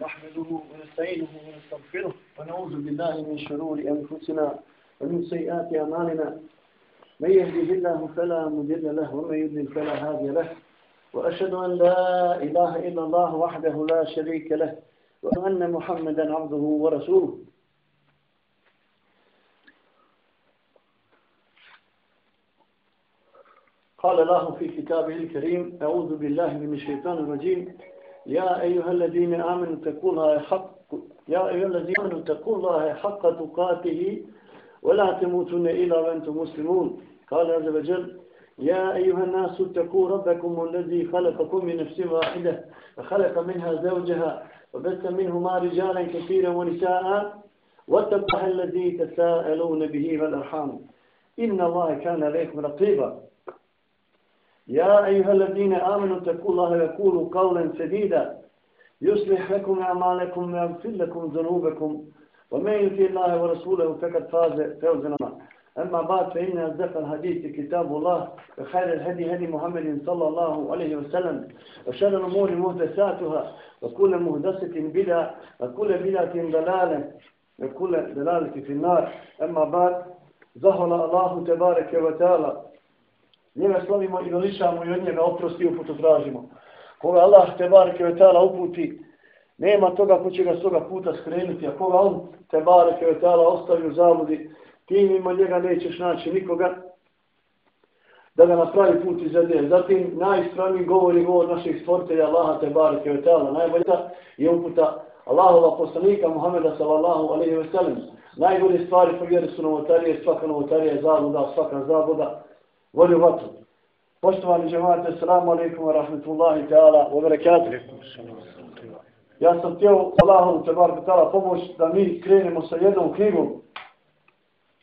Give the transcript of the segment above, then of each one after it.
نحمده ونستعينه ونستغفره ونعوذ بالله من شرور أنفسنا ومن سيئات أعمالنا. من يهده الله فلا مضل له ومن يضلل فلا هادي له. وأشهد أن لا إله إلا الله وحده لا شريك له وأن محمدا عبده ورسوله. قال الله في كتابه الكريم أعوذ بالله من الشيطان الرجيم. يا أيها الذين آمنوا اتقوا الله حق يا أيها الذين آمنوا اتقوا الله حق تقاته ولا تموتن إلا وأنتم مسلمون. قال عز وجل يا أيها الناس اتقوا ربكم الذي خلقكم من نفس واحدة وخلق منها زوجها وبث منهما رجالا كثيرا ونساء واتقوا الذي تساءلون به والأرحام. إن الله كان عليكم رقيبا. يا أيها الذين آمنوا اتقوا الله وقولوا قولا سديدا يصلح لكم أعمالكم ويغفر لكم ذنوبكم ومن يطع الله ورسوله فقد فاز فوزا أما بعد فإن أصدق الحديث كتاب الله وخير الهدي هدي محمد صلى الله عليه وسلم وشر الأمور محدثاتها وكل محدثة بدعة وكل بدعة ضلالة وكل ضلالة في النار أما بعد ظهر الله تبارك وتعالى njega slavimo i veličamo i od njega oprosti uputu tražimo. Koga Allah te bareke ve ta'ala uputi, nema toga ko će ga s toga puta skrenuti, a koga on te bareke ve ta'ala ostavi u zavodi, ti mimo njega nećeš naći nikoga da ga napravi put izvede. Zatim najstraniji govori govor naših stvoritelja Allaha te bareke ve ta'ala, najbolja je uputa Allahova poslanika Muhameda sallallahu alaihi ve sellem. Najbolje stvari po vjeru su novotarije, svaka novotarija je zabuda, svaka zabuda volju vatru. Poštovani džemate, salamu alaikum wa rahmetullahi ta'ala wa barakatuh. Ja sam htio Allahom te bar ta'ala pomoć da mi krenemo sa jednom knjigom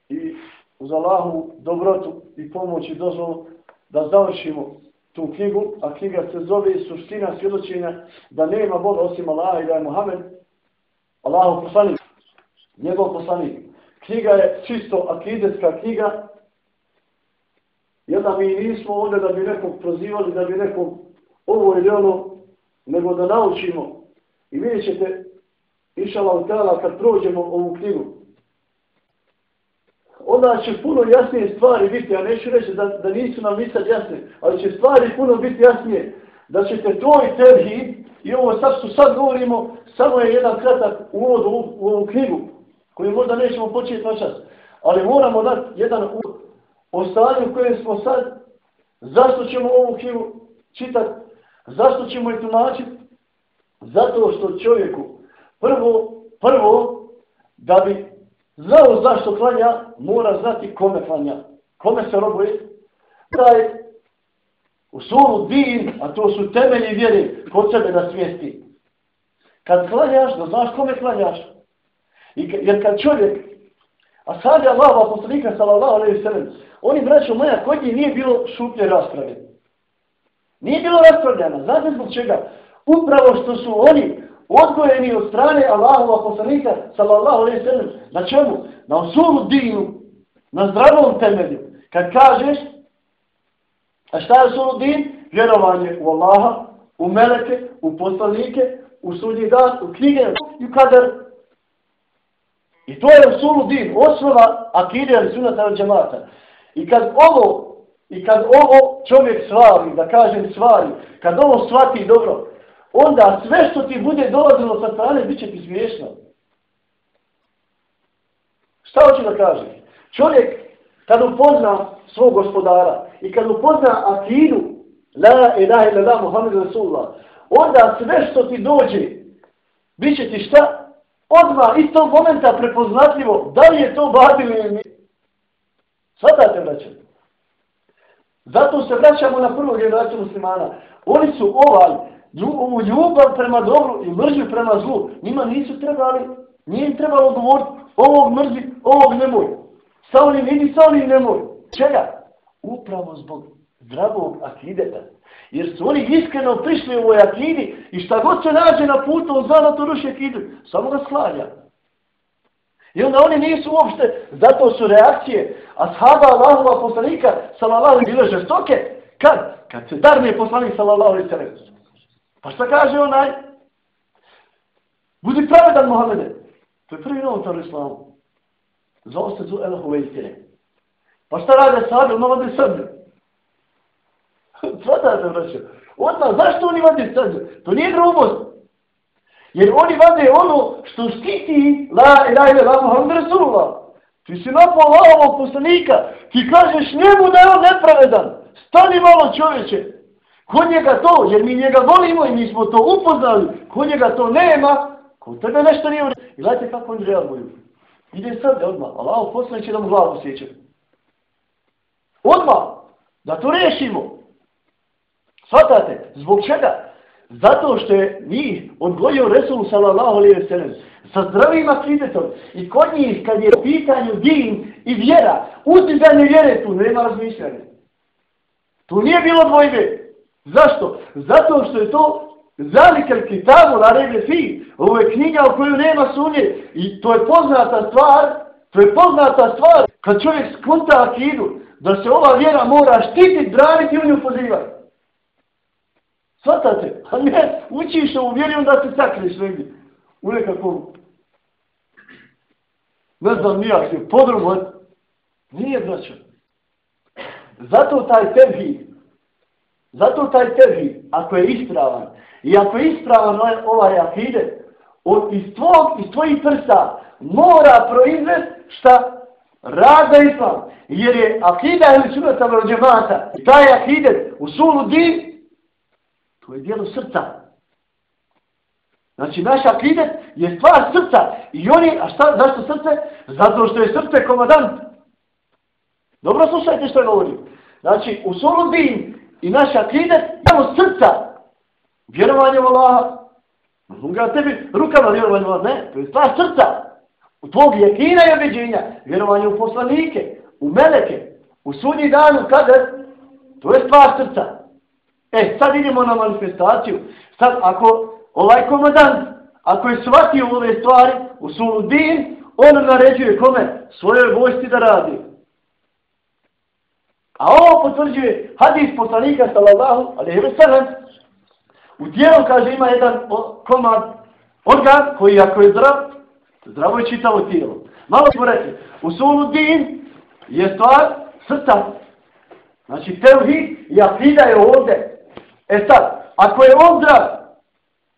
i uz Allahu dobrotu i pomoć i dozvolu da završimo tu knjigu, a knjiga se zove suština svjedočenja da nema Boga osim Allaha i da je Muhammed Allahu poslanik, njegov poslanik. Knjiga je čisto akidetska knjiga Jer da mi nismo ovdje da bi nekog prozivali, da bi nekog ovo ili ono, nego da naučimo. I vidjet ćete, išala u tela, kad prođemo ovu knjigu, onda će puno jasnije stvari biti, ja neću reći da, da nisu nam nisad jasne, ali će stvari puno biti jasnije, da ćete to i tevhid, i ovo sad što sad govorimo, samo je jedan kratak uvod u, u ovu knjigu, koju možda nećemo početi na čas, ali moramo dati jedan uvod o stanju u kojem smo sad, zašto ćemo ovu knjigu čitati, zašto ćemo je tumačiti? Zato što čovjeku prvo, prvo, da bi znao zašto klanja, mora znati kome klanja. Kome se robuje? Da je u suru din, a to su temelji vjere, kod sebe da svijesti. Kad klanjaš, da znaš kome klanjaš. I, jer kad čovjek, a sad je Allah, poslanika, sallallahu alaihi sallam, Oni, braćo moja, kod njih nije bilo šuplje rasprave. Nije bilo raspravljeno. Znate zbog čega? Upravo što su oni odgojeni od strane Allahova poslanika, sallallahu alaihi sallam, na čemu? Na osuru dinu, na zdravom temelju. Kad kažeš, a šta je osuru din? Vjerovanje u Allaha, u meleke, u poslanike, u sudnji dan, u knjige i u kadar. I to je Rasulu din, osnova akide ali sunata džemata. I kad ovo, i kad ovo čovjek slavi, da kažem slavi, kad ovo shvati dobro, onda sve što ti bude dolazilo sa strane, bit će ti smiješno. Šta hoću da kažem? Čovjek, kad upozna svog gospodara i kad upozna akidu, la ilaha illa la Muhammed Rasulullah, onda sve što ti dođe, bit će ti šta? Odmah iz tog momenta prepoznatljivo, da li je to babil ili nije. Svatate, braće. Zato se vraćamo na prvu generaciju muslimana. Oni su ovaj, ovu ljubav prema dobru i mržnju prema zlu, njima nisu trebali, nije im trebalo govoriti ovog mrzi, ovog nemoj. Sa onim idi, sa onim nemoj. Čega? Upravo zbog zdravog akideta. Jer su oni iskreno prišli u ovoj akidi i šta god se nađe na putu, on zna na to ruši akidu. Samo ga sklanja. I onda oni nisu uopšte, zato su reakcije ashaba Allahova poslanika, sallallahu bile žestoke. Kad? Kad se darne poslanik, sallallahu alaihi sallam. Pa šta kaže onaj? Budi pravedan, Mohamede. To je prvi novotar u islamu. Zove se zu Elahu Vejtire. Pa šta rade sahabi, Ono vade sabi. Svatate, braćo. Odmah, zašto oni vade sabi? To nije grubost. Jer oni vade ono što štiti la ilaha ila la Muhammed Rasulullah. Ti si napao Allahovog poslanika. Ti kažeš njemu da je on nepravedan. Stani malo čovječe. Kod njega to, jer mi njega volimo i mi smo to upoznali. Kod njega to nema. Kod tebe nešto nije uređeno. I gledajte kako oni reaguju. Ide sad odmah. Allahov poslanik će da mu glavu sjeća. Odmah. Da to rešimo. Svatate. Zbog čega? Zato što je njih odgojio Resul sallallahu alaihi wa sa zdravim akidetom i kod njih kad je u pitanju din i vjera, utizanje vjere tu nema razmišljanja. Tu nije bilo dvojbe. Zašto? Zato što je to zalikel kitabu na rebe fi. Ovo je knjiga u koju nema sunje i to je poznata stvar, to je poznata stvar kad čovjek skunta akidu da se ova vjera mora štititi, braniti i u nju pozivati. Svatate? A ne, učiš se u vjeri, onda se sakriš negdje. U nekakvom... Ne znam, nijak se, podrumu. Nije, braćo. Zato taj tevhid, zato taj tevhid, ako je ispravan, i ako je ispravan ovaj, ovaj akide, od, iz, tvog, iz tvojih prsta mora proizvest šta? Rada islam. Jer je akida ili sunata brođemata. I taj akidet u sulu din To je dijelo srca. Znači, naš akidet je stvar srca. I oni, a šta, zašto srce? Zato što je srce komadant. Dobro slušajte što je govorio. Znači, u solubin i naš akidet samo srca. Vjerovanje u Allaha. Ga tebi rukama vjerovanje u Allaha. Ne, to je stvar srca. U tvog jekina i objeđenja. Vjerovanje u poslanike, u meleke, u sudnji dan, u kada? To je stvar srca. E, sad idemo na manifestaciju. Sad, ako ovaj komandant, ako je shvatio ove stvari u sulu din, on naređuje kome? Svojoj vojsti da radi. A ovo potvrđuje hadis poslanika sallallahu alaihi wa sallam. U dijelu, kaže, ima jedan komad organ koji ako je zdrav, zdravo je čitavo tijelo. Malo ćemo reći, u sulu din je stvar srca. Znači, tevhid i akida je ovdje. E sad, ako je on zdrav,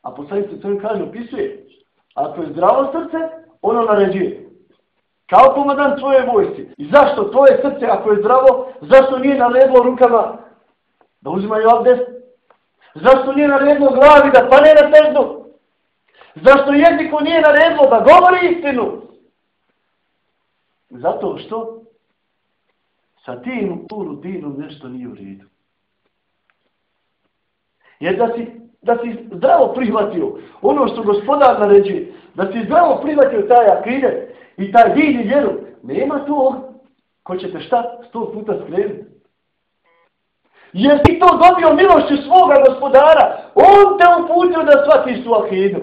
a poslanice to im kaže, opisuje, ako je zdravo srce, ono naređuje. Kao komadan tvoje vojsci. I zašto tvoje srce, ako je zdravo, zašto nije naredilo rukama da uzimaju abdest? Zašto nije naredilo glavi da pane na teždu? Zašto jeziku nije naredilo da govori istinu? Zato što sa tim u dinu nešto nije u redu. Jer da si, da si zdravo prihvatio ono što gospodar naređuje, da si zdravo prihvatio taj akide i taj din i vjeru, nema tog ko će te šta sto puta skrenuti. Jer ti to dobio milošću svoga gospodara, on te uputio da shvatiš tu akidu.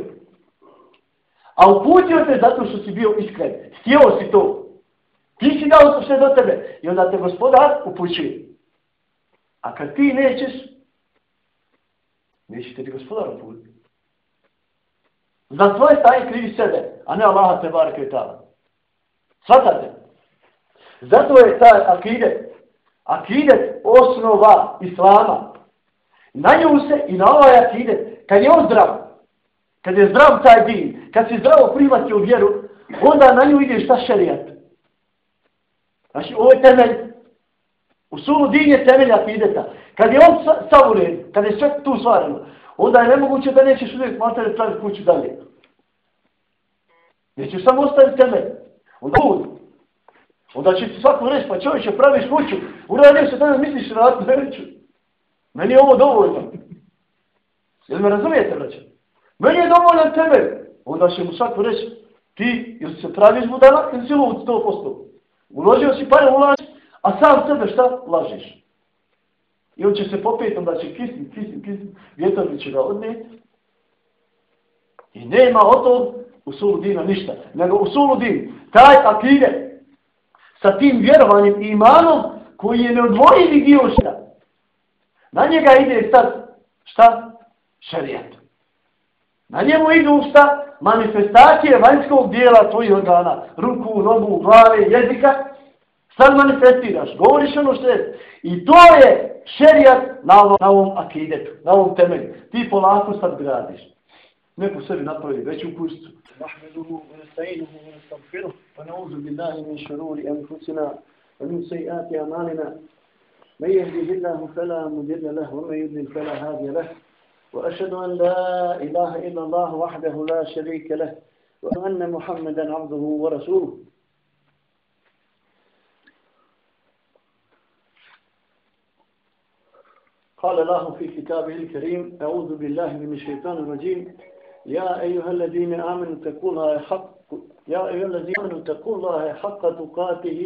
A uputio te zato što si bio iskren. Htio si to. Ti si dao sve do tebe. I onda te gospodar upućuje. A kad ti nećeš, Nećete ti gospodar uputiti. Za svoje stanje krivi sebe, a ne Allaha te barke i tala. Svatate? Zato je taj akidet, akidet osnova Islama. Na nju se i na ovaj akidet, kad je on zdrav, kad je zdrav taj din, kad si zdravo primati u vjeru, onda na nju ide šta šerijat. Znači, ovo je temelj. Usulu din je temelj akideta. Kad je on sav red, kad je sve tu stvareno, onda je nemoguće da nećeš uvijek matere praviti kuću dalje. Nećeš samo ostaviti temelj. Onda uvijek. Onda će ti svako reći, pa čovječe, praviš kuću, uradio se danas misliš na ratnu neću. Meni je ovo dovoljno. Jel me razumijete, braće? Meni je dovoljno tebe. Onda će mu svako reći, ti, jel se praviš budala, ili si lud 100%. Uložio si pare, ulaži a sam sebe šta? Lažiš. I on će se popeti, onda će kisnit, kisnit, kisnit, vjetar će ga odnijeti. I nema o tom u sulu dina ništa. Nego u sulu din, taj akide, sa tim vjerovanjem i imanom, koji je neodvojivi dio šta. Na njega ide sad, šta? Šarijat. Na njemu idu šta? Manifestacije vanjskog dijela tvojih organa. Ruku, nogu, glave, jezika. Sad manifestiraš, govoriš ono što je. I to je šerijat na ovom, na ovom akidetu, na ovom temelju. Ti polako sad gradiš. Neko sebi napravi veću kuću. من يهده الله فلا مدل له ومن يدل فلا هادي له وأشهد أن لا إله إلا الله وحده لا شريك له وأن محمدا عبده ورسوله قال الله في كتابه الكريم أعوذ بالله من الشيطان الرجيم. يا أيها الذين آمنوا اتقوا الله حق يا أيها الذين آمنوا اتقوا الله حق تقاته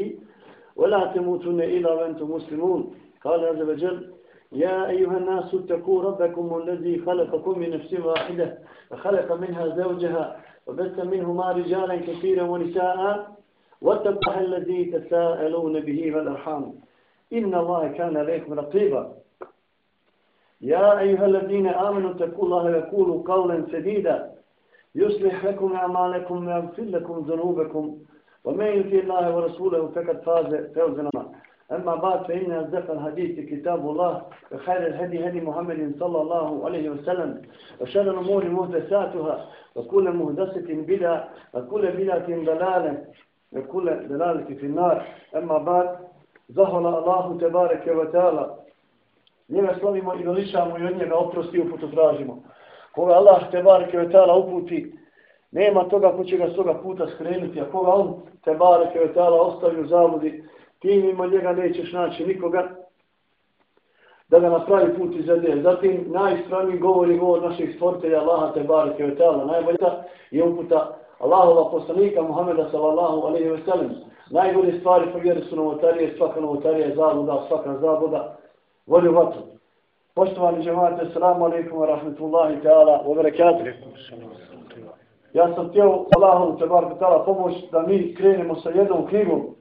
ولا تموتن إلا وأنتم مسلمون. قال عز وجل يا أيها الناس اتقوا ربكم الذي خلقكم من نفس واحدة وخلق منها زوجها وبث منهما رجالا كثيرا ونساء واتقوا الذي تساءلون به والأرحام. إن الله كان عليكم رقيبا. يا أيها الذين آمنوا اتقوا الله ويقولوا قولا سديدا يصلح لكم أعمالكم ويغفر لكم ذنوبكم ومن يطع الله ورسوله فقد فاز فوزا أما بعد فإن أصدق الحديث كتاب الله وخير الهدي هدي محمد صلى الله عليه وسلم وشر الأمور محدثاتها وكل محدثة بدعة وكل بدعة ضلالة وكل دلالة في النار أما بعد ظهر الله تبارك وتعالى njega slavimo i veličamo i od njega oprosti i uputu tražimo. Koga Allah te bareke ve ta'ala uputi, nema toga ko će ga s toga puta skrenuti, a koga on te bareke ve ta'ala ostavi u zavodi, ti mimo njega nećeš naći nikoga da ga napravi put iz zemlje. Zatim najispravniji govori govor naših stvoritelja Allaha te bareke ve ta'ala. Najbolja je uputa Allahova poslanika Muhammeda sallallahu alaihi ve sellem. Najbolje stvari po vjeru su novotarije, svaka novotarija je zabluda, svaka zabluda voli vatru. Poštovani džemate, salamu alaikum wa rahmatullahi ta'ala wa barakatuh. Ja sam htio Allahom te bar ta'ala pomoć da mi krenemo sa jednom knjigom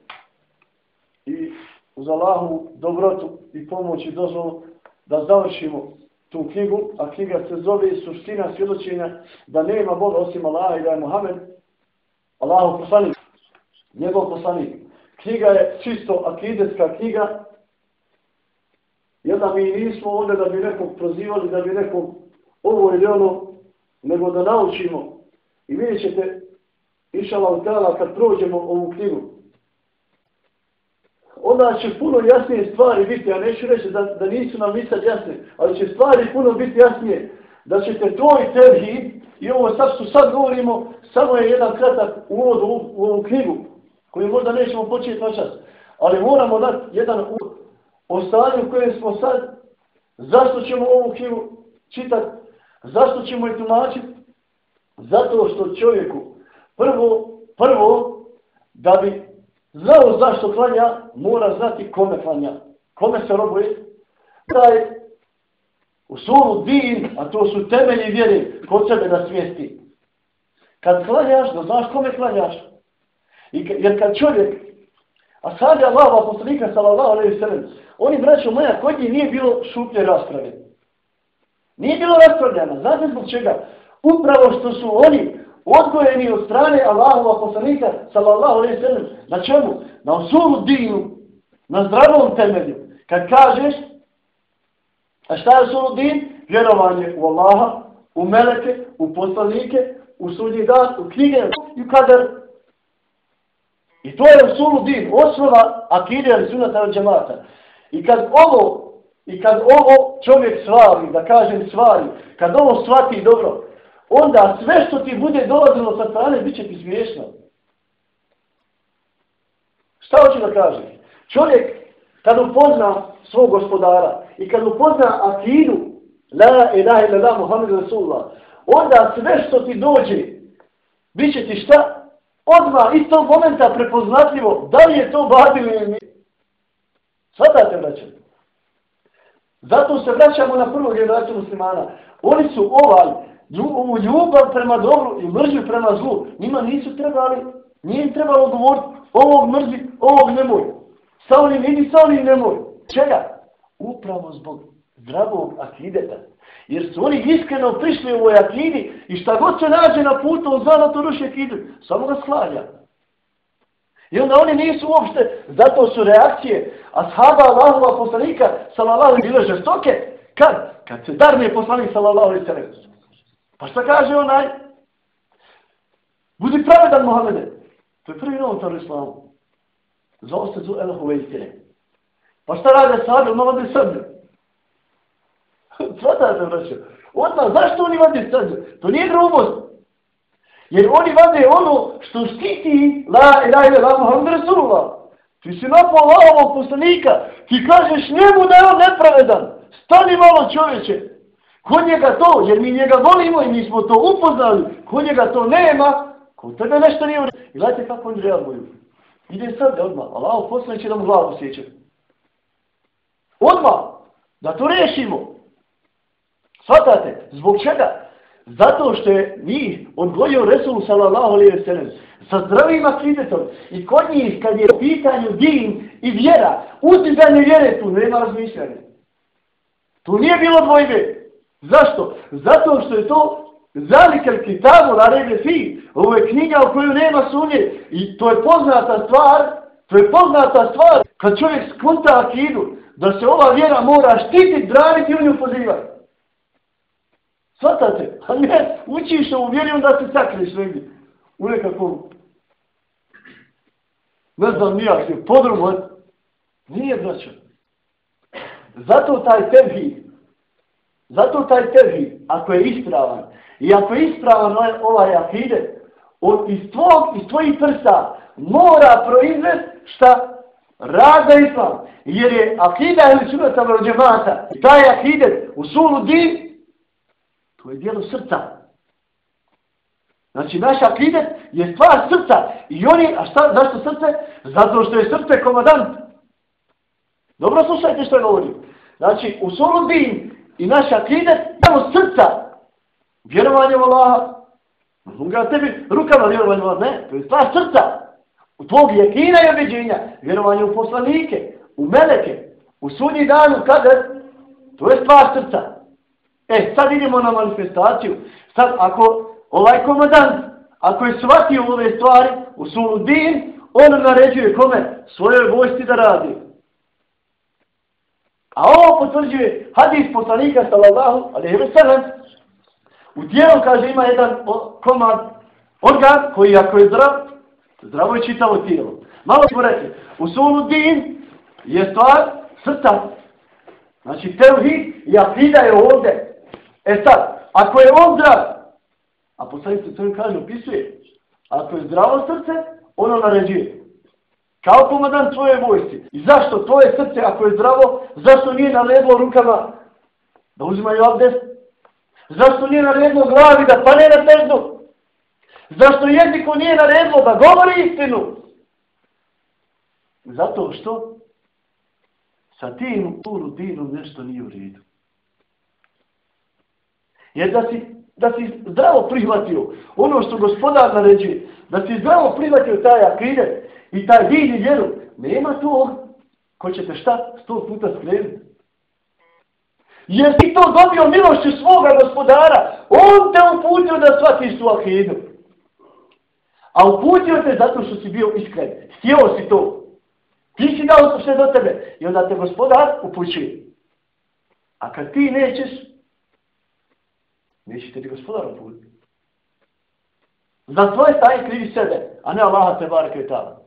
i uz Allahu dobrotu i pomoć i dozvolu da završimo tu knjigu, a knjiga se zove suština svjedočenja da nema Boga osim Allaha i da je Muhammed Allahu poslanik, njegov poslanik. Knjiga je čisto akidetska knjiga Jel da mi nismo ovdje da bi nekog prozivali, da bi nekog ovo ili ono, nego da naučimo. I vidjet ćete, išala u tela, kad prođemo ovu knjigu, onda će puno jasnije stvari biti, ja neću reći da, da nisu nam ni sad jasne, ali će stvari puno biti jasnije, da ćete to i tebi, i ovo sad što sad govorimo, samo je jedan kratak uvod u, u ovu knjigu, koju možda nećemo početi na čas, ali moramo dati jedan uvod o stanju u kojem smo sad, zašto ćemo ovu knjigu čitati, zašto ćemo je tumačiti? Zato što čovjeku prvo, prvo, da bi znao zašto klanja, mora znati kome klanja, kome se robuje. Da je u suru din, a to su temelji vjere, kod sebe da svijesti. Kad klanjaš, da znaš kome klanjaš. I, jer kad čovjek, a sad je Allah, poslanika sallallahu alaihi sallam, Oni, braćo moja, kod njih nije bilo šuplje rasprave. Nije bilo raspravljeno. Znate zbog čega? Upravo što su oni odgojeni od strane Allahova poslanika, sallallahu alaihi sallam, na čemu? Na osuru dinu, na zdravom temelju. Kad kažeš, a šta je osuru din? Vjerovanje u Allaha, u meleke, u poslanike, u sudnji dan, u knjige i u kadar. I to je osuru din, osnova akide ili sunata od džemata. I kad ovo, i kad ovo čovjek svari, da kažem svari, kad ovo shvati dobro, onda sve što ti bude dolazilo sa strane, bit će ti smiješno. Šta hoću da kažem? Čovjek, kad upozna svog gospodara i kad upozna akidu, la ilaha ila la rasulullah, onda sve što ti dođe, bit će ti šta? Odmah iz tog momenta prepoznatljivo, da li je to babil ili nije. Svatate, braće. Zato se vraćamo na prvu generaciju muslimana. Oni su ovaj, ovu ljubav prema dobru i mržnju prema zlu, njima nisu trebali, nije im trebalo govoriti ovog mrzi, ovog nemoj. Sa onim idi, sa onim nemoj. Čega? Upravo zbog zdravog akideta. Jer su oni iskreno prišli u ovoj akidi i šta god se nađe na putu, on zna da to ruši akidu. Samo ga sklanja. I onda oni nisu uopšte, zato su reakcije ashaba Allahova poslanika, sallallahu alaihi bile žestoke, kad? Kad se darne poslanik, sallallahu alaihi sallam. Pa šta kaže onaj? Budi pravedan, Mohamede. To je prvi novotar u islamu. Zove se zu Elahove istine. Pa šta rade sahabe? Ono vode srdu. Svatate, braćo. Odmah, zašto oni vade srdu? To nije grubost. Jer oni vade ono što štiti la ilaha ila Muhammed Rasulullah. Ti si napao Allahovog poslanika. Ti kažeš njemu da je on nepravedan. Stani malo čovječe. Kod njega to, jer mi njega volimo i mi smo to upoznali. Kod njega to nema. Kod tebe nešto nije uređeno. I gledajte kako oni reaguju. Ide sad odmah. Allahov poslanik će da mu glavu sjeće. Odmah. Da to rešimo. Svatate. Zbog čega? Zato što je njih odgojio Resul sallallahu alaihi wa sallam sa zdravim akidetom i kod njih kad je u pitanju din i vjera, uzdizanje vjere tu nema razmišljanja. Tu nije bilo dvojbe. Zašto? Zato što je to zalikel kitabu na rebe fi. Ovo je knjiga u koju nema sunje i to je poznata stvar, to je poznata stvar kad čovjek skunta akidu da se ova vjera mora štititi, braniti i u nju pozivati. Svatate? A pa ne, učiš u vjeri, da se sakriš negdje. U nekakvom... Ne znam, nijak se, podrumu, e? nije značan. Zato taj tevhid, zato taj tevhid, ako je ispravan, i ako je ispravan ovaj, ovaj akide, od, iz, tvog, iz tvojih prsa mora proizvest šta? Rada islam. Jer je akida ili sunata vrođemata, taj akide u sulu din, To je dijelo srca. Znači, naš akidet je stvar srca. I oni, a šta, zašto srce? Zato što je srce komadant. Dobro slušajte što je govorio. Znači, u solu din i naš akidet je srca. Vjerovanje u Allaha. Ga tebi rukama vjerovanje u Allaha. Ne, to je stvar srca. U tvog jekina i objeđenja. Vjerovanje u poslanike, u meleke, u sudnji danu, kada? To je stvar srca. E, sad idemo na manifestaciju. Sad, ako ovaj komadant, ako je shvatio ove stvari u svom din, on naređuje kome? Svojoj vojsti da radi. A ovo potvrđuje hadis poslanika sallallahu alaihi wa sallam. U tijelu, kaže, ima jedan komad organ koji ako je zdrav, zdravo je čitavo tijelo. Malo ćemo reći, u sunu din je stvar srca. Znači, teuhid i akida je ovdje. E sad, ako je on zdrav, a poslanik se svojim kaže, opisuje, ako je zdravo srce, ono naređuje. Kao pomadan tvoje vojci. I zašto tvoje srce, ako je zdravo, zašto nije naredilo rukama da uzimaju abdest? Zašto nije naredilo glavi da pane na težnu? Zašto jeziku nije naredilo da govori istinu? Zato što sa tim puru dinom nešto nije u redu. Jer da si, da si zdravo prihvatio ono što gospodar naređuje, da si zdravo prihvatio taj akidet i taj vidi i vjeru, nema tog ko će te šta sto puta skrenuti. Jer ti to dobio milošću svoga gospodara, on te uputio da shvatiš tu akidu. A uputio te zato što si bio iskren. Htio si to. Ti si dao sve do tebe. I onda te gospodar upućuje. A kad ti nećeš, nećete ti gospodar uputiti. Za svoje stanje krivi sebe, a ne Allaha te barake kretala.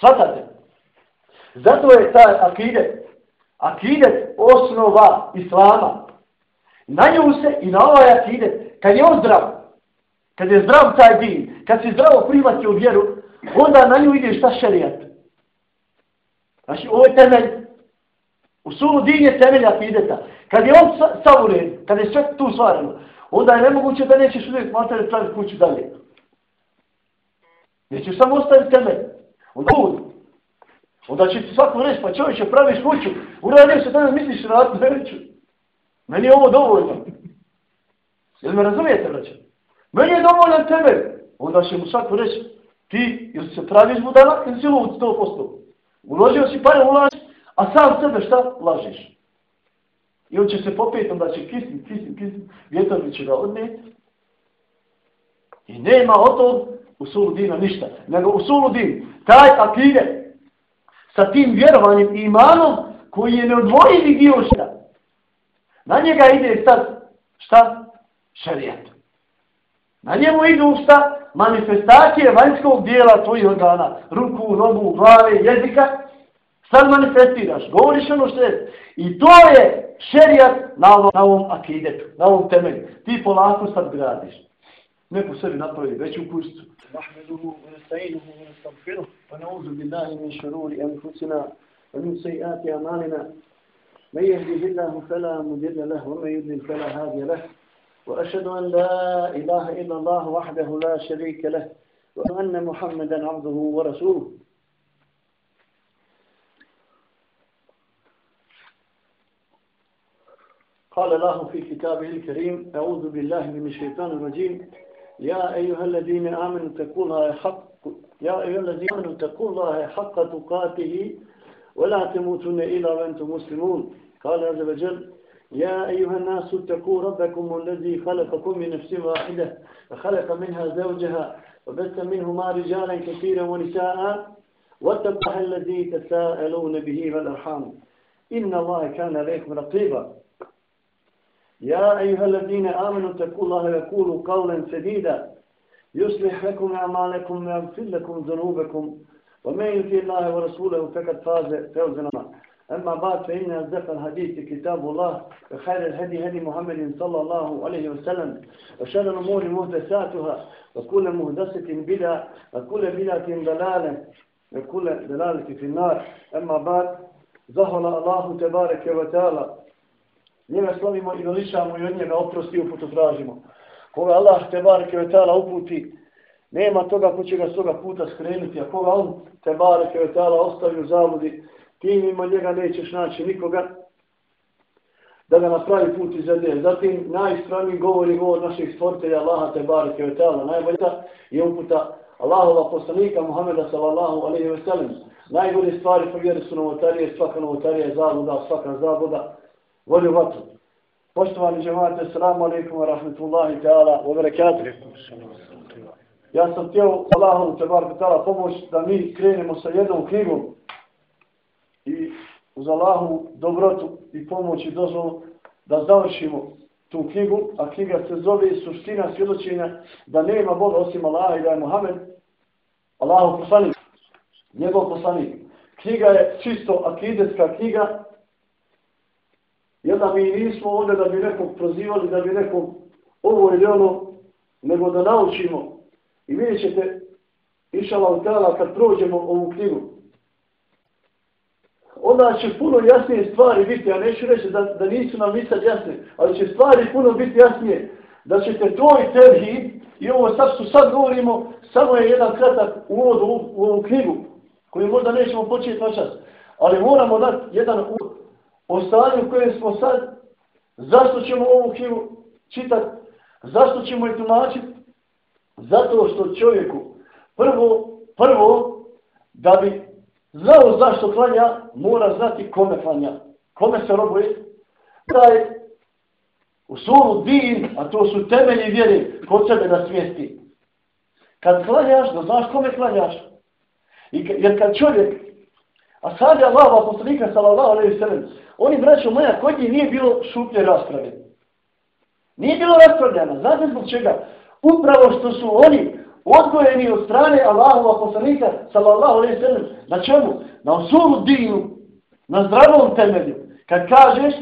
Svatate? Zato je taj akidet, akidet osnova Islama. Na nju se i na ovaj akidet, kad je on zdrav, kad je zdrav taj din, kad si zdravo primati u vjeru, onda na nju ide šta šerijat. Znači, ovo je temelj. U sulu din je temelj akideta. Kad je on savuren, kad je sve tu stvareno, onda je nemoguće da nećeš uvijek materi praviti kuću dalje. Nećeš samo ostaviti teme. Onda budi. Onda će ti svako reći, pa čovječe, praviš kuću, uradio se danas misliš raditi, ne veću. Meni je ovo dovoljno. Jel me razumijete, braće? Meni je dovoljno tebe. Onda će mu svako reći, ti ili se praviš budala ili si lud 100%. Uložio si pare, ulaži, a sam sebe šta? Lažiš. I on će se popet, onda će kisnit, kisnit, kisnit, vjetar će ga odnijeti. I nema od tog u sulu dina ništa. Nego u sulu din, taj akide, sa tim vjerovanjem i imanom, koji je neodvojivi dio šta. Na njega ide sad, šta? Šarijat. Na njemu idu šta? Manifestacije vanjskog dijela tvojih organa. Ruku, nogu, glave, jezika. Sad manifestiraš, govoriš ono što je. I to je šerijat na ovom, na ovom akidetu, na ovom temelju. Ti polako sad gradiš. Neko sebi napravi veću kursu. Mahmeduhu, unesta'inuhu, unestagfiruh, pa nauzu billahi min šaruri anfusina, wa min sejati amalina. من يهدي الله فلا مضل له ومن يضلل فلا هادي له واشهد ان لا اله الا الله وحده لا شريك له وان محمدا عبده ورسوله قال الله في كتابه الكريم أعوذ بالله من الشيطان الرجيم. يا أيها الذين آمنوا اتقوا الله حق يا أيها الذين آمنوا اتقوا الله حق تقاته ولا تموتن إلا وأنتم مسلمون. قال عز وجل يا أيها الناس اتقوا ربكم الذي خلقكم من نفس واحدة وخلق منها زوجها وبث منهما رجالا كثيرا ونساء واتقوا الذي تساءلون به والأرحام. إن الله كان عليكم رقيبا. يا أيها الذين آمنوا اتقوا الله وقولوا قولا سديدا يصلح لكم أعمالكم ويغفر لكم ذنوبكم ومن يطع الله ورسوله فقد فاز فوزا أما بعد فإن أصدق الحديث كتاب الله وخير الهدي هدي محمد صلى الله عليه وسلم وشر الأمور محدثاتها وكل محدثة بدعة وكل بدعة ضلالة وكل ضلالة في النار أما بعد ظهر الله تبارك وتعالى Njega slavimo i veličamo i od njega oprosti uputu tražimo. Koga Allah te bareke vetala uputi, nema toga ko će ga s toga puta skrenuti, a koga on te bareke vetala ostavi u zavodi, ti mimo njega nećeš naći nikoga da ga napravi put iz zemlje. Zatim najstraniji govor i govor naših stvoritelja Allaha te bareke vetala. Najbolja je uputa Allahova poslanika Muhameda sallallahu alaihi ve sellem. Najbolje stvari po vjeru su novotarije, svaka novotarija je zabluda, svaka zabluda volju vatru. Poštovani džemate, salamu alaikum wa rahmetullahi ta'ala wa barakatuh. Ja sam htio Allahom te bar ta'ala pomoć da mi krenemo sa jednom knjigom i uz Allahu dobrotu i pomoć i dozvolu da završimo tu knjigu, a knjiga se zove suština svjedočenja da nema Boga osim Allaha i da je Muhammed Allahu poslanik, njegov poslanik. Knjiga je čisto akidetska knjiga Jer da mi nismo ovdje da bi nekog prozivali, da bi nekog ovo ili ono, nego da naučimo. I vidjet ćete, išala u tela, kad prođemo ovu knjigu, onda će puno jasnije stvari biti, ja neću reći da, da nisu nam nisad jasne, ali će stvari puno biti jasnije, da ćete to i terhid, i ovo sad što sad govorimo, samo je jedan kratak uvod u, u ovu knjigu, koju možda nećemo početi na čas, ali moramo dati jedan uvod o stanju u kojem smo sad, zašto ćemo ovu knjigu čitati, zašto ćemo je tumačiti? Zato što čovjeku prvo, prvo, da bi znao zašto klanja, mora znati kome klanja, kome se robuje. Da je u suru din, a to su temelji vjere, kod sebe da svijesti. Kad klanjaš, da znaš kome klanjaš. I, jer kad čovjek, a sad je Allah, poslanika, sallallahu alaihi sallam, Oni, braćo moja, kod njih nije bilo šuplje rasprave. Nije bilo raspravljena. Znate zbog čega? Upravo što su oni odgojeni od strane Allahova poslanika, sallallahu alaihi sallam, na čemu? Na osulu dinu, na zdravom temelju. Kad kažeš,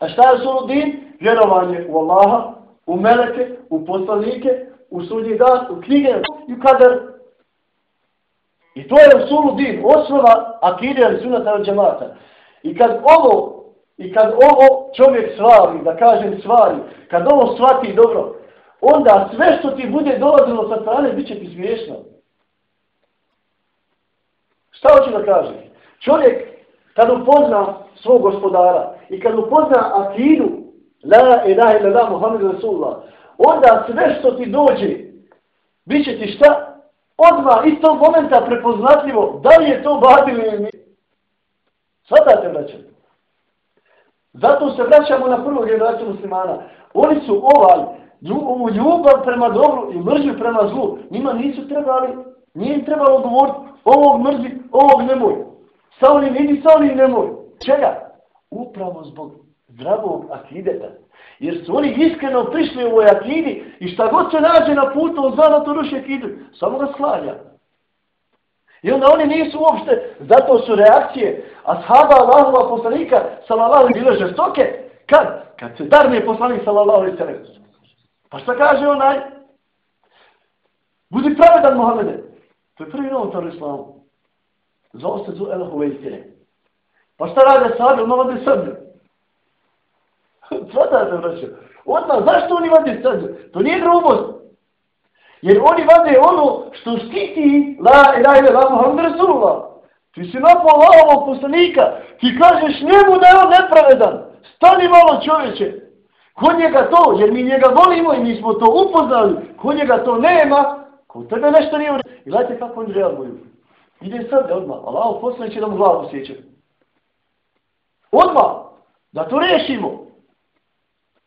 a šta je osulu din? Vjerovanje u Allaha, u meleke, u poslanike, u sudnji dan, u knjige i u kader. I to je osulu din, osnova akide ili sunata od džemata. I kad ovo, i kad ovo čovjek svari, da kažem svari, kad ovo shvati dobro, onda sve što ti bude dolazilo sa strane, bit će ti smiješno. Šta hoće da kaže? Čovjek, kad upozna svog gospodara i kad upozna akidu, la ilaha ila la Muhammed Rasulullah, onda sve što ti dođe, bit će ti šta? Odmah iz tog momenta prepoznatljivo, da li je to badili ili Svatate, braće. Zato se vraćamo na prvu generaciju muslimana. Oni su ovaj, ovu ljubav prema dobru i mržnju prema zlu, njima nisu trebali, nije im trebalo govoriti ovog mrzi, ovog nemoj. Sa onim vidi, sa onim nemoj. Čega? Upravo zbog zdravog akideta. Jer su oni iskreno prišli u ovoj akidi i šta god se nađe na putu, on zna da to ruši akidu. Samo ga sklanja. I onda oni nisu uopšte, zato su reakcije ashaba Allahova poslanika, salallahu bile žestoke, kad? Kad se darne poslanik, salallahu i sallam. Pa šta kaže onaj? Budi pravedan, Mohamede. To je prvi novotar u islamu. Zove se zu Elahu istine. Pa šta rade sahabe? Ono vode srde. Svatate, vraćao. Odmah, zašto oni vade srde? To nije grubost. Jer oni vade ono što štiti la ilaha ila Muhammed Rasulullah. Ti si napao Allahovog poslanika. Ti kažeš njemu da je on nepravedan. Stani malo čovječe. Kod njega to, jer mi njega volimo i mi smo to upoznali. Kod njega to nema. Kod tebe nešto nije uređeno. I gledajte kako oni reaguju. Ide sad odmah. Allahov poslanik će da mu glavu sjeća. Odmah. Da to rešimo.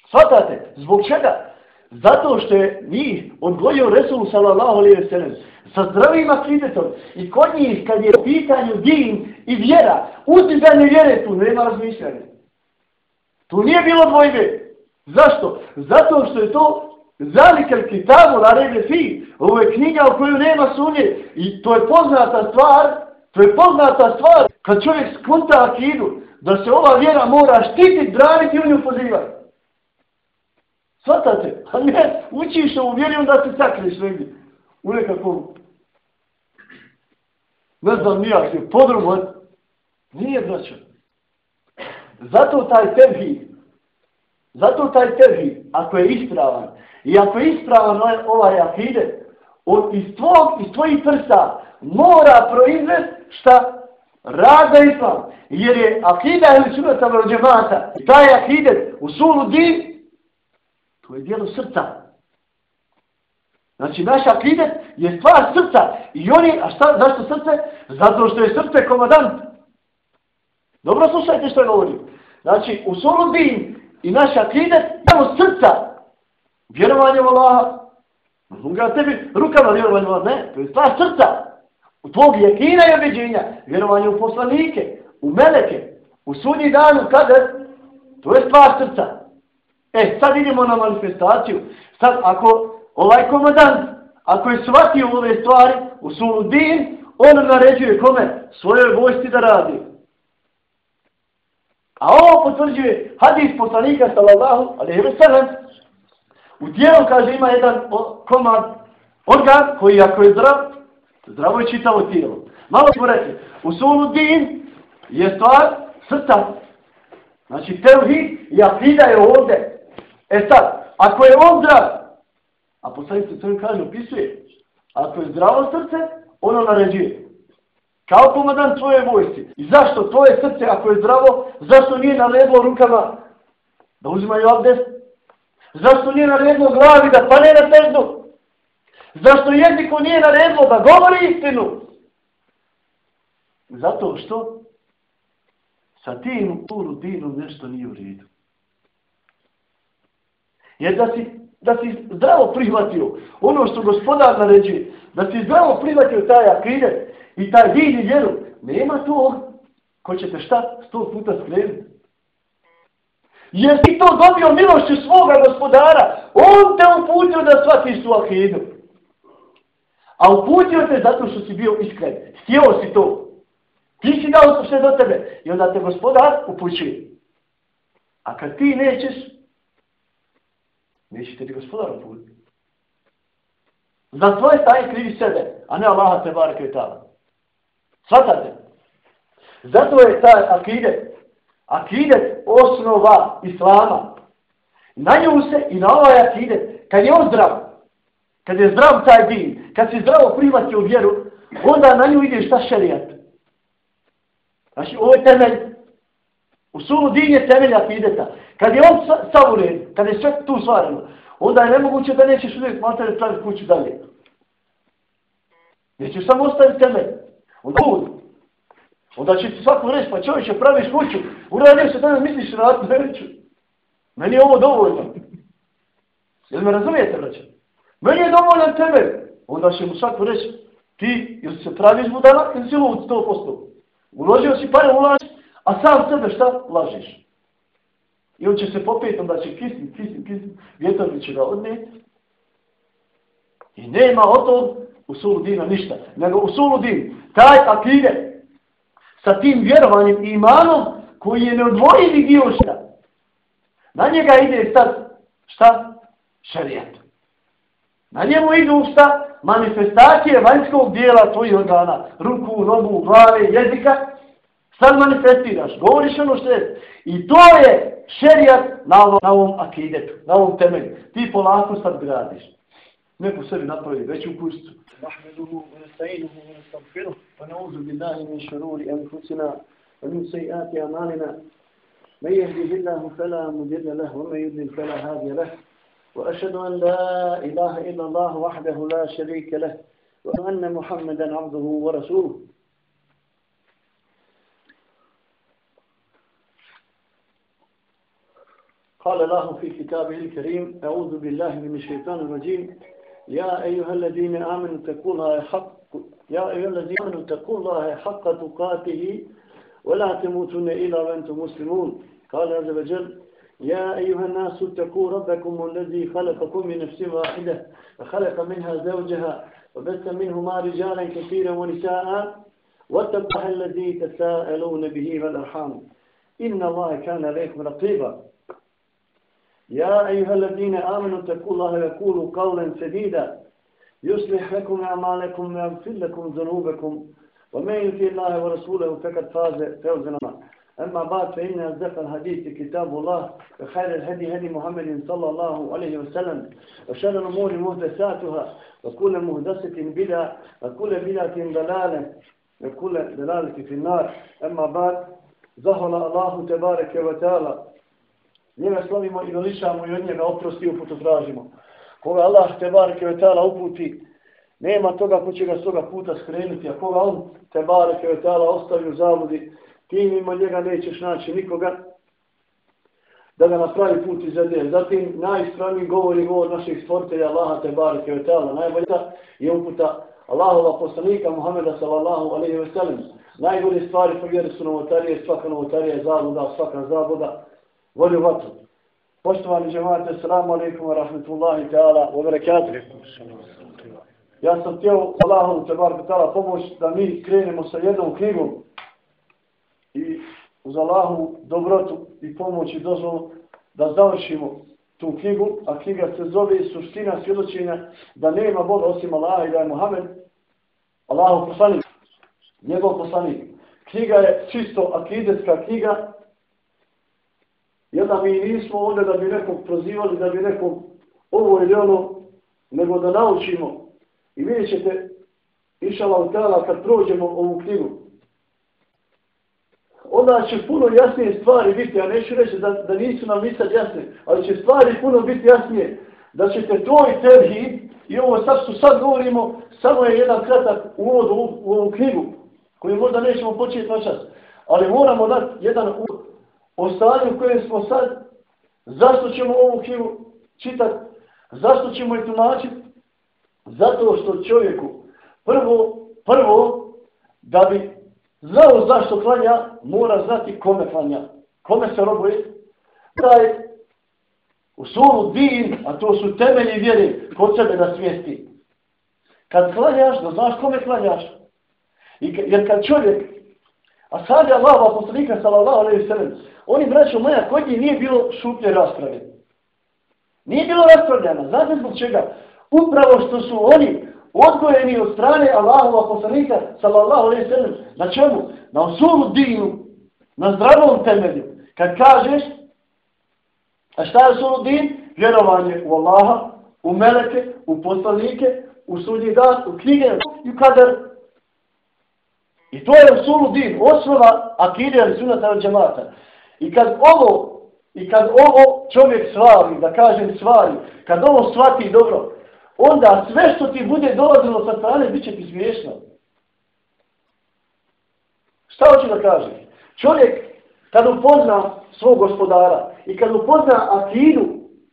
Svatate. Zbog čega? Zato što je njih odgojio Resul sallallahu alaihi ve sallam sa zdravim akidetom i kod njih kad je u pitanju din i vjera, uzdiganje vjere tu nema razmišljanja. Tu nije bilo dvojbe. Zašto? Zato što je to zalikel kitabu na rebe fi. Ovo je knjiga u koju nema sunje i to je poznata stvar, to je poznata stvar kad čovjek skonta akidu da se ova vjera mora štititi, braniti i u nju pozivati. Svatate? A ne, učiš ovu vjeru da se sakriš negdje. U nekakvom... Ne znam, nijak je. Nije, braćo. Zato taj tevhid, zato taj tevhid, ako je ispravan, i ako je ispravan ovaj, ovaj akide, od iz, tvog, iz tvojih prsta mora proizvest šta? Rada islam. Jer je akida ili sunata vrođemata, taj akide u sulu din, To je dijelo srca. Znači, naš akidet je stvar srca. I oni, a šta, zašto srce? Zato što je srce komadant. Dobro slušajte što je govorim. Znači, u surudin i naš akidet imamo srca. Vjerovanje u Allaha. Ga tebi rukama vjerovanje u Allaha. Ne, to je stvar srca. U tvog jekina i objeđenja. Vjerovanje u poslanike, u meleke, u sudnji dan, kada? To je stvar srca. E, sad idemo na manifestaciju. Sad, ako ovaj komandant, ako je shvatio ove stvari u sunu din, on naređuje kome? Svojoj vojsti da radi. A ovo potvrđuje hadis poslanika sallallahu alaihi wa sallam. U dijelu kaže ima jedan komad organ koji ako je zdrav, zdravo je čitavo tijelo. Malo ćemo reći, u sunu din je stvar srca. Znači, tevhid i akida je ovdje. E sad, ako je on zdrav, a poslanik se kaže, opisuje, ako je zdravo srce, ono naređuje. Kao komadan tvoje vojci. I zašto tvoje srce, ako je zdravo, zašto nije naredilo rukama da uzimaju abdest? Zašto nije naredilo glavi da pane na teždu? Zašto jeziku nije naredilo da govori istinu? Zato što sa tim u rutinu nešto nije u redu je da si, da si zdravo prihvatio ono što gospodar naređuje, da si zdravo prihvatio taj akidet i taj vid i vjeru, nema tog ko će te šta sto puta skrenuti. Jer ti to dobio milošću svoga gospodara, on te uputio da shvatiš tu akidu. A uputio te zato što si bio iskren. Htio si to. Ti si dao sve do tebe. I onda te gospodar upućuje. A kad ti nećeš, Nećete ti gospodar uputiti. Za svoje stanje krivi sebe, a ne Allaha te barake i tala. Svatate? Zato je taj akidet, akidet osnova Islama. Na nju se i na ovaj akidet, kad je on zdrav, kad je zdrav taj din, kad si zdravo primati u vjeru, onda na nju ide šta šerijat. Znači, ovo je temelj. Usulu din je temelj akideta. Kad je on sav u redu, kad je sve tu stvareno, onda je nemoguće da nećeš uvijek matere praviti kuću dalje. Nećeš samo ostaviti temelj. Onda budu. Onda će ti svako reći, pa čovječe, praviš kuću, uradio se danas, misliš raditi veću. Meni je ovo dovoljno. Jel me razumijete, braće? Meni je dovoljno tebe. Onda će mu svako reći, ti, jel se praviš budala, ili si lud 100%. Uložio si pare, ulaži, a sam sebe šta? Lažiš. I on će se popeti, onda će kisnit, kisnit, kisnit, vjetovi će ga odnijeti. I nema o tog u sulu dina ništa. Nego u sulu din, taj akide, sa tim vjerovanjem i imanom, koji je neodvojivi dio šta. Na njega ide sad, šta? Šarijet. Na njemu idu šta? Manifestacije vanjskog dijela tvojih organa. Ruku, nogu, glave, jezika sad manifestiraš, govoriš ono što je. I to je šerijat na ovom, na ovom akidetu, na ovom temelju. Ti polako sad gradiš. Neko sebi napravi veću kuću. من يهده الله فلا مدل له ومن يدل فلا هادي له وأشهد أن لا إله إلا الله وحده لا شريك له وأن محمدا عبده ورسوله قال الله في كتابه الكريم أعوذ بالله من الشيطان الرجيم. يا أيها الذين آمنوا اتقوا الله حق يا أيها الذين آمنوا اتقوا الله حق تقاته ولا تموتن إلا وأنتم مسلمون. قال عز وجل يا أيها الناس اتقوا ربكم الذي خلقكم من نفس واحدة فخلق منها زوجها وبث منهما رجالا كثيرا ونساء واتقوا الذي تساءلون به والأرحام. إن الله كان عليكم رقيبا. يا أيها الذين آمنوا اتقوا الله ويقولوا قولا سديدا يصلح لكم أعمالكم ويغفر لكم ذنوبكم ومن يطع الله ورسوله فقد فاز فوزا أما بعد فإن أصدق الحديث كتاب الله وخير الهدي هدي محمد صلى الله عليه وسلم وشر الأمور محدثاتها وكل محدثة بدعة وكل بدعة ضلالة وكل ضلالة في النار أما بعد ظهر الله تبارك وتعالى njega slavimo i veličamo i od njega oprosti i uputu tražimo. Koga Allah te bareke ve ta'ala uputi, nema toga ko će ga s toga puta skrenuti, a koga on te bareke ve ta'ala ostavi u zavodi, ti mimo njega nećeš naći nikoga da ga napravi put izvede. Zatim najistraniji govori govor naših stvoritelja Allaha te bareke ve ta'ala. Najbolja je uputa Allahova poslanika Muhameda sallallahu alaihi ve sellem. Najbolje stvari po vjeru su novotarije, svaka novotarija je zabluda, svaka zabluda voli vatru. Poštovani džemate, salamu alaikum wa rahmetullahi ta'ala wa barakatuh. Ja sam htio Allahom te bar ta'ala pomoć da mi krenemo sa jednom knjigom i uz Allahu dobrotu i pomoć i dozvolu da završimo tu knjigu, a knjiga se zove suština svjedočenja da nema Boga osim Allaha i da je Muhammed Allahu poslanik, njegov poslanik. Knjiga je čisto akidetska knjiga Jer da mi nismo ovdje da bi nekog prozivali, da bi nekog ovo ili ono, nego da naučimo. I vidjet ćete, išala u tela, kad prođemo ovu knjigu, onda će puno jasnije stvari biti, ja neću reći da, da nisu nam nisad jasne, ali će stvari puno biti jasnije, da ćete tvoj tevhid, i ovo sad što sad govorimo, samo je jedan kratak uvod u, u ovu knjigu, koju možda nećemo početi na čas, ali moramo dati jedan uvod o stanju u kojem smo sad, zašto ćemo ovu knjigu čitati, zašto ćemo je tumačiti? Zato što čovjeku prvo, prvo, da bi znao zašto klanja, mora znati kome klanja. Kome se robuje? Da je u svom din, a to su temelji vjere, kod sebe da svijesti. Kad klanjaš, da znaš kome klanjaš. I, jer kad čovjek, a sad je Allah, poslanika sallallahu alaihi sallam, Oni, braćo moja, kod njih nije bilo šuplje rasprave. Nije bilo raspravljeno. Znate zbog čega? Upravo što su oni odgojeni od strane Allahova poslanika, sallallahu alaihi sallam, na čemu? Na osuru dinu, na zdravom temelju. Kad kažeš, a šta je osuru din? Vjerovanje u Allaha, u meleke, u poslanike, u sudnji dan, u knjige i u kadar. I to je osuru din, osnova akide sunata od džemata. I kad ovo, i kad ovo čovjek slavi, da kažem slavi, kad ovo shvati dobro, onda sve što ti bude dolazilo sa strane, bit će ti smiješno. Šta hoće da kaže? Čovjek kad upozna svog gospodara i kad upozna akidu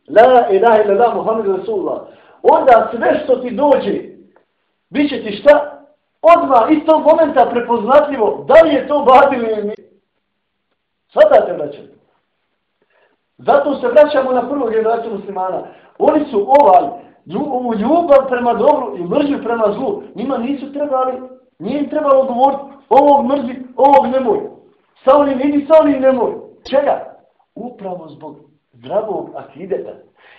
la ilaha illa la muhammed rasulullah onda sve što ti dođe bit će ti šta? Odmah iz tog momenta prepoznatljivo da li je to batil ili. Svatate vraćam. Zato se vraćamo na prvu generaciju muslimana. Oni su ovaj, ovu ljubav prema dobru i mržnju prema zlu, njima nisu trebali, nije im trebalo govoriti ovog mrzi, ovog nemoj. Sa onim vidi, sa onim nemoj. Čega? Upravo zbog zdravog akideta.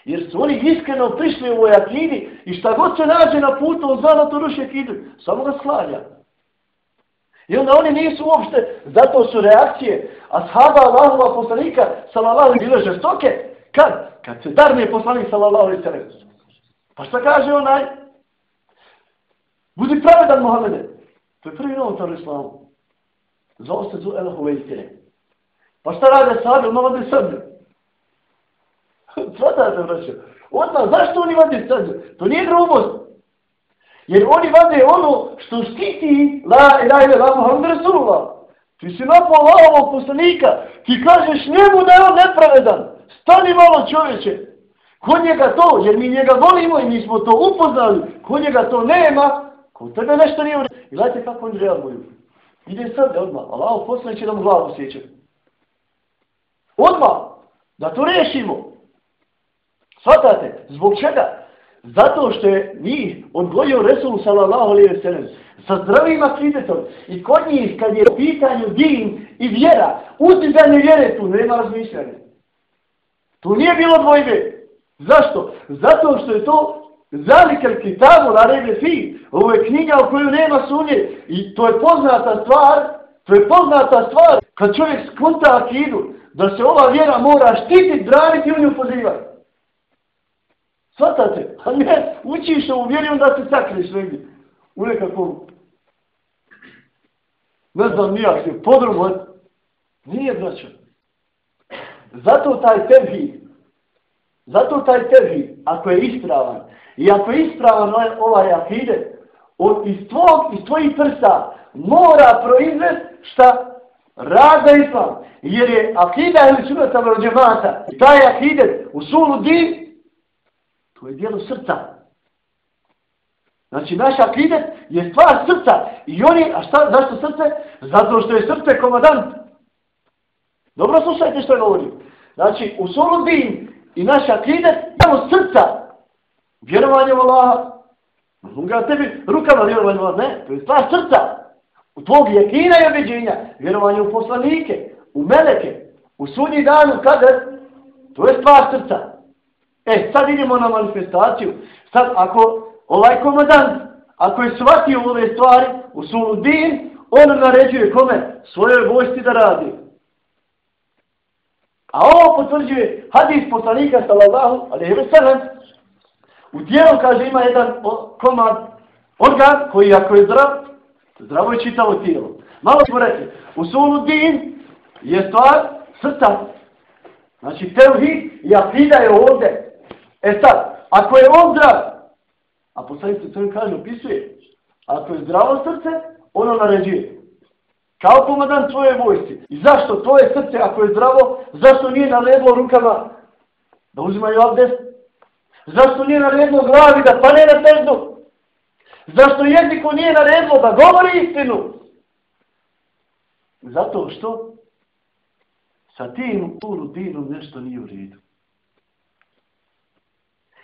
Jer su oni iskreno prišli u ovoj akidi i šta god se nađe na putu, on zna da to ruši akidu. Samo ga slanja. I onda oni nisu uopšte, zato su reakcije ashaba Allahova poslanika, salallahu bile žestoke, kad? Kad se darne poslanik, salallahu i sallam. Pa šta kaže onaj? Budi pravedan, Mohamede. To je prvi novotar islamu. Za Zu elahu vejtire. Pa šta rade sahabi? Ono vade srde. Svatate, vraćao. Odmah, zašto oni vade srdu? To nije grubost. Jer oni vade ono što štiti la ilaha illa Muhammed Rasulullah. Ti si napao Allahovog poslanika. Ti kažeš njemu da je on nepravedan. Stani malo čovječe. Kod njega to, jer mi njega volimo i mi smo to upoznali. Kod njega to nema. Kod tebe nešto nije u. I gledajte kako oni reaguju. Ide sad odmah. Allah poslanik će da mu glavu sjećati. Odmah. Da to rešimo. Svatate. Zbog čega? Zato što je njih odgojio Resul sallallahu alaihi ve sellem sa zdravim akidetom i kod njih kad je u pitanju din i vjera, uzdiganje vjere tu nema razmišljanja. Tu nije bilo dvojbe. Zašto? Zato što je to zalikel kitabu na rebe fi. Ovo je knjiga u koju nema sunje i to je poznata stvar, to je poznata stvar kad čovjek skunta akidu da se ova vjera mora štititi, braniti i u nju pozivati. Svatate? A ne, učiš se u vjeri, onda se sakriš negdje. U nekakvom... Ne znam, nijak se, podrumu. Nije, braćo. Zato taj tevhid, zato taj tevhid, ako je ispravan, i ako je ispravan ovaj, ovaj akide, od, iz, tvog, iz tvojih prsta mora proizvest šta? Rad za islam. Jer je akida ili sunata brođemata. I taj akide u sulu din To je dijelo srca. Znači, naš akidet je stvar srca. I oni, a šta, zašto srce? Zato što je srce komadant. Dobro slušajte što je govorio. Znači, u solu din i naš akidet samo srca. Vjerovanje u Allaha. Mogu ga tebi rukama vjerovanje u Allaha. Ne, to je stvar srca. U tvog jekina i objeđenja. Vjerovanje u poslanike, u meleke, u sudnji dan, u kader. To je stvar srca. E, sad idemo na manifestaciju. Sad, ako ovaj komadant, ako je shvatio ove stvari u sunu din, on naređuje kome? Svojoj vojsti da radi. A ovo potvrđuje hadis poslanika sallallahu alaihi wa sallam. U tijelu, kaže, ima jedan komad organ koji ako je zdrav, zdravo je čitavo tijelo. Malo ćemo reći, u sunu din je stvar srca. Znači, tevhid i akida je ovdje. E sad, ako je on zdrav, a poslanice to kaže, opisuje, ako je zdravo srce, ono naređuje. Kao komadan tvoje vojsci. I zašto tvoje srce, ako je zdravo, zašto nije naredilo rukama da uzimaju abdest? Zašto nije naredilo glavi da pane na teždu? Zašto jeziku nije naredilo da govori istinu? Zato što sa tim uru nešto nije u redu.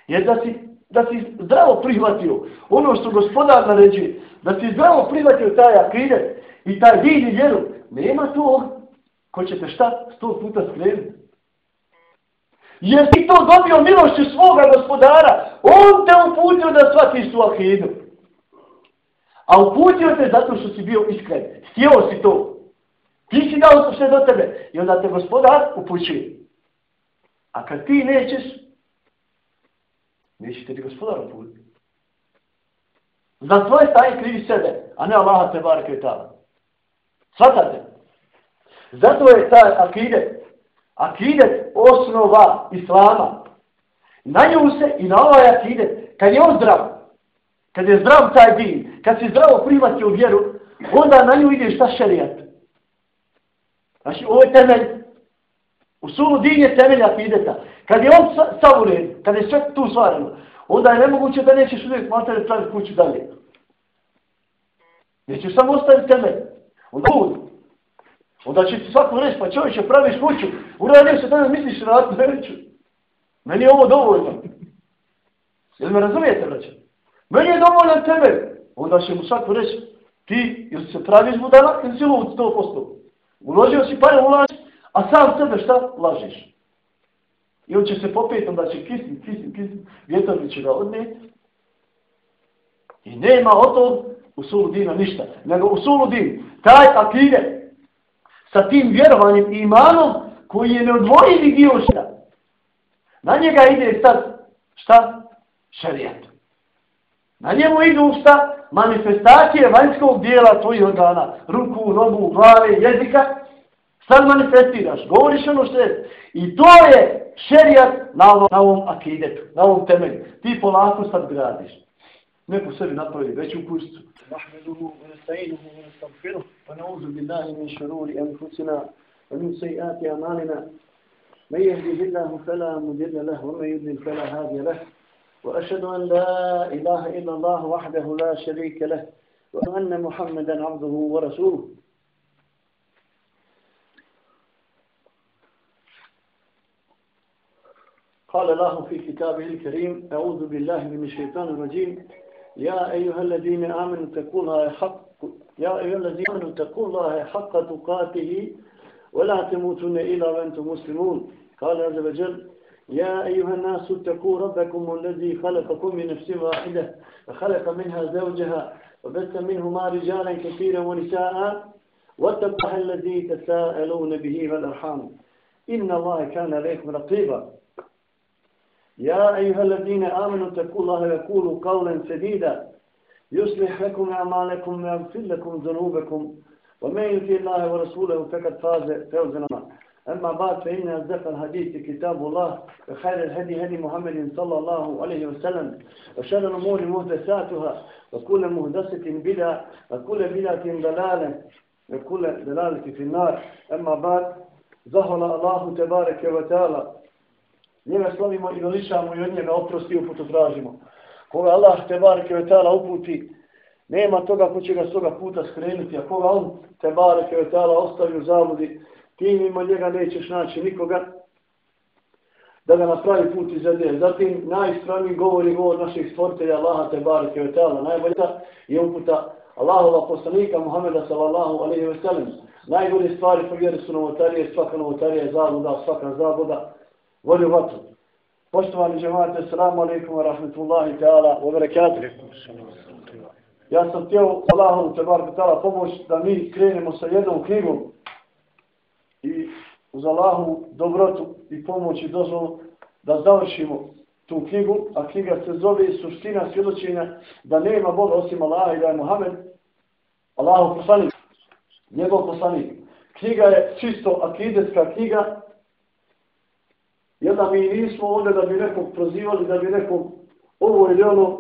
Jer da si, da si zdravo prihvatio ono što gospodar naređuje, da si zdravo prihvatio taj akide i taj vid i vjeru, nema tog ko će te šta sto puta skrenuti. Jer ti to dobio milošću svoga gospodara, on te uputio da shvatiš tu akidu. A uputio te zato što si bio iskren. Htio si to. Ti si dao sve do tebe. I onda te gospodar upućuje. A kad ti nećeš, Nećete ti gospodar uputiti. Za svoje stanje krivi sebe, a ne Allaha te barke i tala. Svatate? Zato je taj akidet, akidet osnova Islama. Na nju se i na ovaj akidet, kad je on zdrav, kad je zdrav taj din, kad si zdravo primati u vjeru, onda na nju ide šta šerijat. Znači, ovo je temelj. Usulu din je temelj akideta. Kad je on sav ured, kad je sve tu stvareno, onda je nemoguće da nećeš uvijek materi praviti kuću dalje. Nećeš samo ostaviti temelj. Onda uvijek. Onda će ti svako reći, pa čovječe, praviš kuću, uradio se danas, misliš raditi, ne neću. Meni je ovo dovoljno. Jel me razumijete, braće? Meni je dovoljno tebe. Onda će mu svako reći, ti ili se praviš budala ili si lud 100%. Uložio si pare, ulaži, a sam sebe šta? Lažiš. I on će se popeti, onda će kisnit, kisnit, kisnit, vjetar će ga odnijeti. I nema od tog u sulu dina ništa. Nego u sulu din, taj akide, sa tim vjerovanjem i imanom, koji je neodvojivi dio šta. Na njega ide sad, šta? Šarijat. Na njemu idu šta? Manifestacije vanjskog dijela tvojih organa. Ruku, nogu, glave, jezika. Sad manifestiraš, govoriš ono što je. I to je šerijat na ovom, na ovom akidetu, na ovom temelju. Ti polako sad gradiš. Neko sebi napravi veću kućicu. من يهديه الله فلا مضل له ومن يضلل فلا هادي له واشهد ان لا اله الا الله وحده لا شريك له وان محمدا عبده ورسوله قال الله في كتابه الكريم أعوذ بالله من الشيطان الرجيم. يا أيها الذين آمنوا اتقوا الله حق يا أيها الذين آمنوا اتقوا الله حق تقاته ولا تموتن إلا وأنتم مسلمون. قال عز وجل يا أيها الناس اتقوا ربكم الذي خلقكم من نفس واحدة وخلق منها زوجها وبث منهما رجالا كثيرا ونساء واتقوا الذي تساءلون به والأرحام. إن الله كان عليكم رقيبا. يا أيها الذين آمنوا اتقوا الله وقولوا قولا سديدا يصلح لكم أعمالكم ويغفر لكم ذنوبكم ومن يطع الله ورسوله فقد فاز فوزا أما بعد فإن أصدق الحديث كتاب الله وخير الهدي هدي محمد صلى الله عليه وسلم وشر الأمور محدثاتها وكل محدثة بدعة وكل بدعة ضلالة وكل ضلالة في النار أما بعد ظهر الله تبارك وتعالى njega slavimo i veličamo i od njega oprosti i uputu tražimo. Koga Allah te bareke ve ta'ala uputi, nema toga ko će ga s toga puta skrenuti, a koga on te bareke ve ta'ala ostavi u zavodi, ti mimo njega nećeš naći nikoga da ga napravi put iz zemlje. Zatim najstraniji govori govor naših stvoritelja Allaha te bareke ve ta'ala, najbolja je uputa Allahova poslanika Muhammeda sallallahu alaihi ve sellem. Najbolje stvari po vjeru su novotarije, svaka novotarija je zabuda, svaka zabuda volju vatru. Poštovani džemate, salamu alaikum wa rahmatullahi ta'ala wa barakatuh. Ja sam htio Allahom te bar ta'ala pomoć da mi krenemo sa jednom knjigom i uz Allahu dobrotu i pomoć i dozvolu da završimo tu knjigu, a knjiga se zove suština svjedočenja da nema Boga osim Allaha i da je Muhammed Allahu poslanik, njegov poslanik. Knjiga je čisto akidetska knjiga Jer da mi nismo ovdje da bi nekog prozivali, da bi nekog ovo ili ono,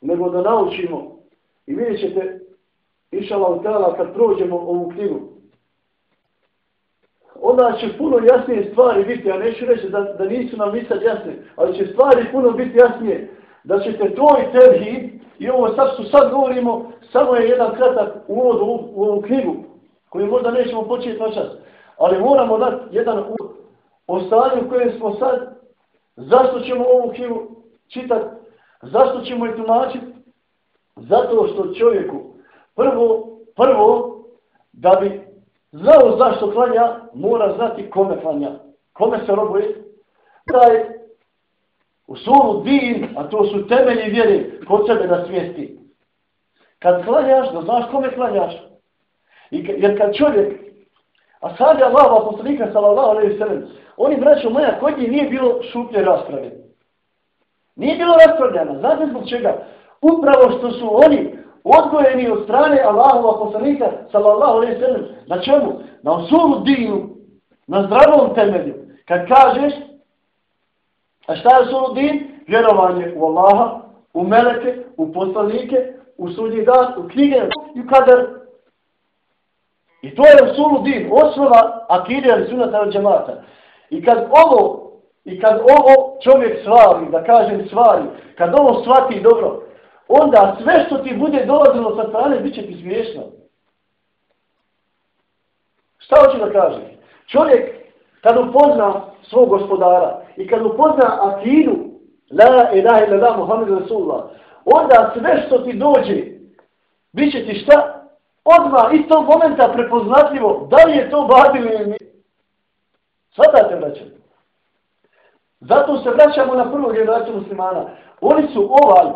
nego da naučimo. I vidjet ćete, išala u tela, kad prođemo ovu knjigu, onda će puno jasnije stvari biti, ja neću reći da, da nisu nam ni sad jasne, ali će stvari puno biti jasnije, da ćete to i tebi, i ovo sad što sad govorimo, samo je jedan kratak uvod u, u ovu knjigu, koju možda nećemo početi na čas, ali moramo dati jedan uvod o stanju u kojem smo sad, zašto ćemo ovu knjigu čitati, zašto ćemo je tumačiti? Zato što čovjeku prvo, prvo, da bi znao zašto klanja, mora znati kome klanja, kome se robuje. Da je u sulu din, a to su temelji vjere, kod sebe da svijesti. Kad klanjaš, da znaš kome klanjaš. I, jer kad čovjek, a sad je Allah, poslanika, sallallahu alaihi sallam, Oni, braćo moja, kod njih nije bilo šuplje rasprave. Nije bilo raspravljeno. Znate zbog čega? Upravo što su oni odgojeni od strane Allahova poslanika, sallallahu alaihi sallam, na čemu? Na osuru dinu, na zdravom temelju. Kad kažeš, a šta je osuru din? Vjerovanje u Allaha, u meleke, u poslanike, u sudnji dan, u knjige i u kadar. I to je Rasulu din, osnova akide ali sunata od džemata. I kad ovo, i kad ovo čovjek svari, da kažem svari, kad ovo shvati dobro, onda sve što ti bude dolazilo sa strane, bit će ti smiješno. Šta hoće da kaže? Čovjek, kad upozna svog gospodara i kad upozna akidu, la ilaha ila la Muhammed Rasulullah, onda sve što ti dođe, bit će ti šta? Odmah, iz tog momenta prepoznatljivo, da li je to babil ili nije. Svatate, braćem. Zato se vraćamo na prvu generaciju muslimana. Oni su ovaj,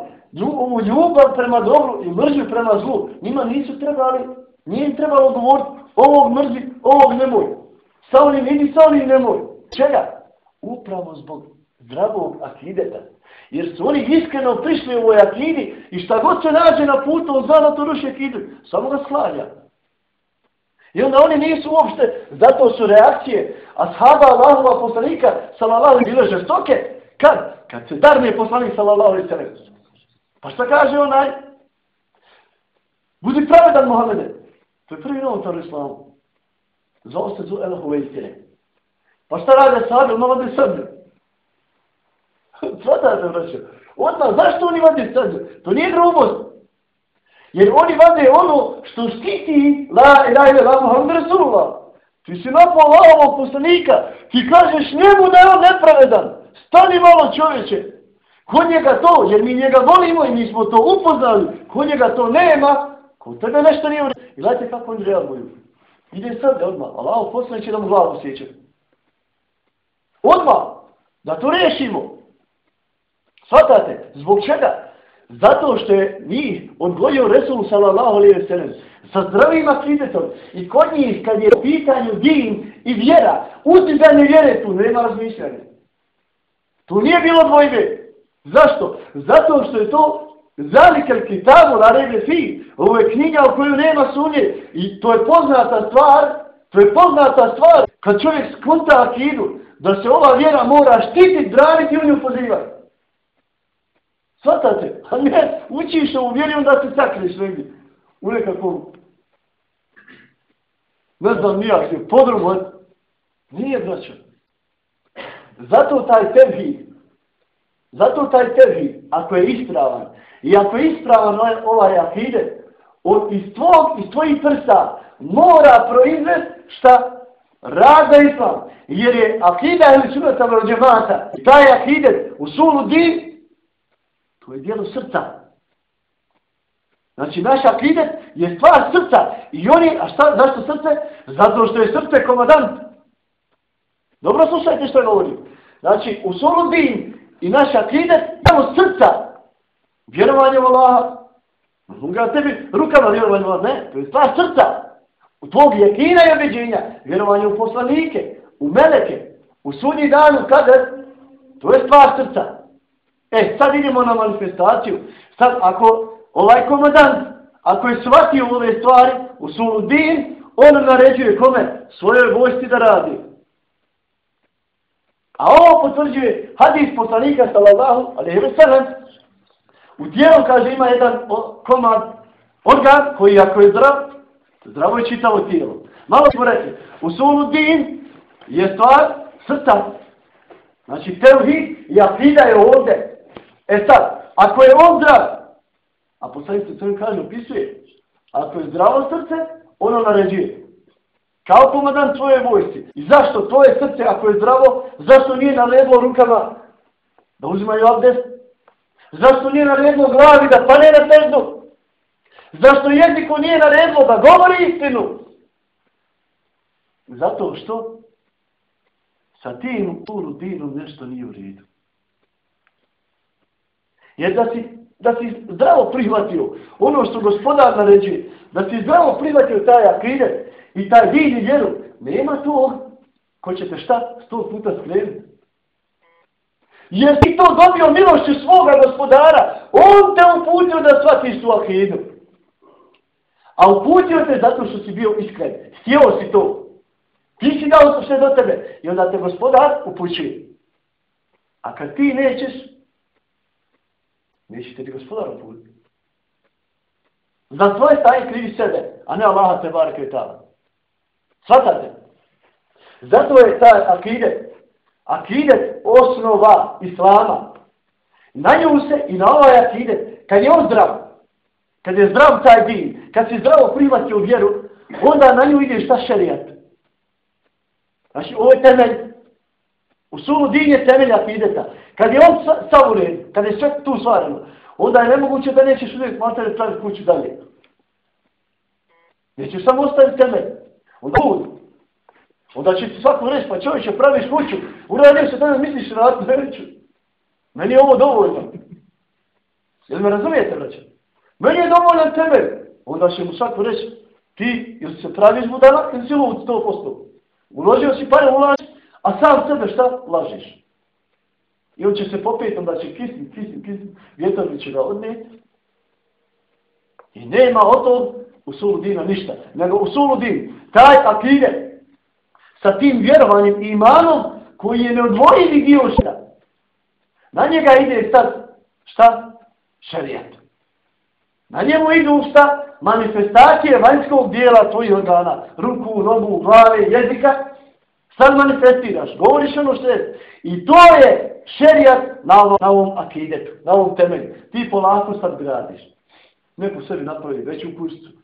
ovu ljubav prema dobru i mržnju prema zlu, njima nisu trebali, nije im trebalo govoriti ovog mrzi, ovog nemoj. Sa onim idi, sa onim nemoj. Čega? Upravo zbog zdravog akideta. Jer su oni iskreno prišli u ovoj akidi i šta god se nađe na putu, on zna da to ruši akidu. Samo ga sklanja. I onda oni nisu uopšte, zato su reakcije ashaba Allahova poslanika, salallahu bile žestoke. Kad? Kad se darne poslanik, sallallahu i sallam. Pa šta kaže onaj? Budi pravedan, Mohamede. To je prvi novotar u islamu. Zove se zu elahu istine. Pa šta rade sahabe? Ono vode srde. Svatate, braćo. Odmah, zašto oni vade srdu? To nije grubost. Jer oni vade ono što štiti la ilaha ila Muhammed Rasulullah. Ti si napao Allahovog poslanika. Ti kažeš njemu da je on nepravedan. Stani malo čovječe. Kod njega to, jer mi njega volimo i mi smo to upoznali. Kod njega to nema. Kod tebe nešto nije uredio. I gledajte kako oni reaguju. Ide sad odmah. Allahov poslanik će da mu glavu sjeća. Odmah. Da to rešimo. Svatate. Zbog čega? Zato što je njih odgojio Resul sallallahu alaihi wa sallam sa zdravim akidetom i kod njih kad je u pitanju din i vjera, uzdiganje vjere tu nema razmišljanja. Tu nije bilo dvojbe. Zašto? Zato što je to zalikel kitabu na rebe fi. Ovo je knjiga u koju nema sunje i to je poznata stvar, to je poznata stvar kad čovjek skunta akidu da se ova vjera mora štititi, braniti i u nju pozivati. Svatate? A ne, učiš ovu vjeri, onda se sakriš negdje. U nekakvom... Ne znam, nijak se. Nije braćo. Zato taj tevhid, zato taj tevhid, ako je ispravan, i ako je ispravan ovaj, ovaj akide, od, iz, tvog, iz tvojih prsa mora proizvest šta? Rada islam. Jer je akida ili sunata vrđemata. taj akide u sulu din, To je dijelo srca. Znači, naša akidet je stvar srca. I oni, a šta, zašto srce? Zato što je srce komadant. Dobro slušajte što je govorio. Znači, u solu din i naša akidet samo srca. Vjerovanje u Allaha. Ga tebi rukama vjerovanje u Allaha. Ne, to je stvar srca. U tvog jekina i objeđenja. Vjerovanje u poslanike, u meleke, u sudnji danu, kada? To je stvar srca. E, sad idemo na manifestaciju. Sad, ako ovaj komandant, ako je shvatio ove stvari u svom din, on naređuje kome? Svojoj vojsci da radi. A ovo potvrđuje hadis poslanika sallallahu alaihi wa sallam. U dijelu kaže ima jedan komad organ koji ako je zdrav, zdravo je čitavo tijelo. Malo ćemo reći, u sunu din je stvar srca. Znači, tevhid i akida je ovdje. E sad, ako je on zdrav, a poslanice svojim kaže, opisuje, ako je zdravo srce, ono naređuje. Kao pomadan tvoje vojsci. I zašto tvoje srce, ako je zdravo, zašto nije naredilo rukama da uzimaju abdest? Zašto nije naredilo glavi da pane na težnu? Zašto jeziku nije naredilo da govori istinu? Zato što sa tim u dinu nešto nije u redu. Jer da si, da si zdravo prihvatio ono što gospodar naređuje, da si zdravo prihvatio taj akidet i taj vidi i vjeru, nema tog ko će te šta sto puta skrenuti. Jer ti to dobio milošću svoga gospodara, on te uputio da shvatiš tu akidu. A uputio te zato što si bio iskren. Htio si to. Ti si dao sve do tebe. I onda te gospodar upućuje. A kad ti nećeš, nećete ti gospodar uputiti. Za tvoje stanje krivi sebe, a ne Allaha te barake tala. Svatate? Zato je taj akidet, akidet osnova Islama. Na nju se i na ovaj akidet, kad je on zdrav, kad je zdrav taj din, kad si zdravo primati u vjeru, onda na nju ide šta šerijat. Znači, ovo je temelj. U sulu din je temelj akideta. Kad je on savuren, kad je sve tu stvareno, onda je nemoguće da nećeš uvijek matere praviti kuću dalje. Nećeš samo ostaviti temelj. Onda budi. Onda će ti svako reći, pa čovječe, praviš kuću, uradio se danas misliš raditi neću. Meni je ovo dovoljno. Jel me razumijete, braće? Meni je dovoljan temelj. Onda će mu svako reći, ti ili se praviš budala ili si lud 100%. Uložio si pare, ulaži, a sam sebe šta? Lažiš. I on će se popet, onda će kisnit, kisnit, kisnit, vjetar će ga odnijeti. I nema od tog u dina ništa. Nego u din, taj akide, sa tim vjerovanjem i imanom, koji je neodvojivi dio šta. Na njega ide sad, šta? Šarijat. Na njemu idu šta? Manifestacije vanjskog dijela tvojih organa. Ruku, nogu, glave, jezika. Sad manifestiraš, govoriš ono što je. I to je šerijat na ovom, na ovom akidetu, na ovom temelju. Ti polako sad gradiš. Ne sebi napravi veću kućicu,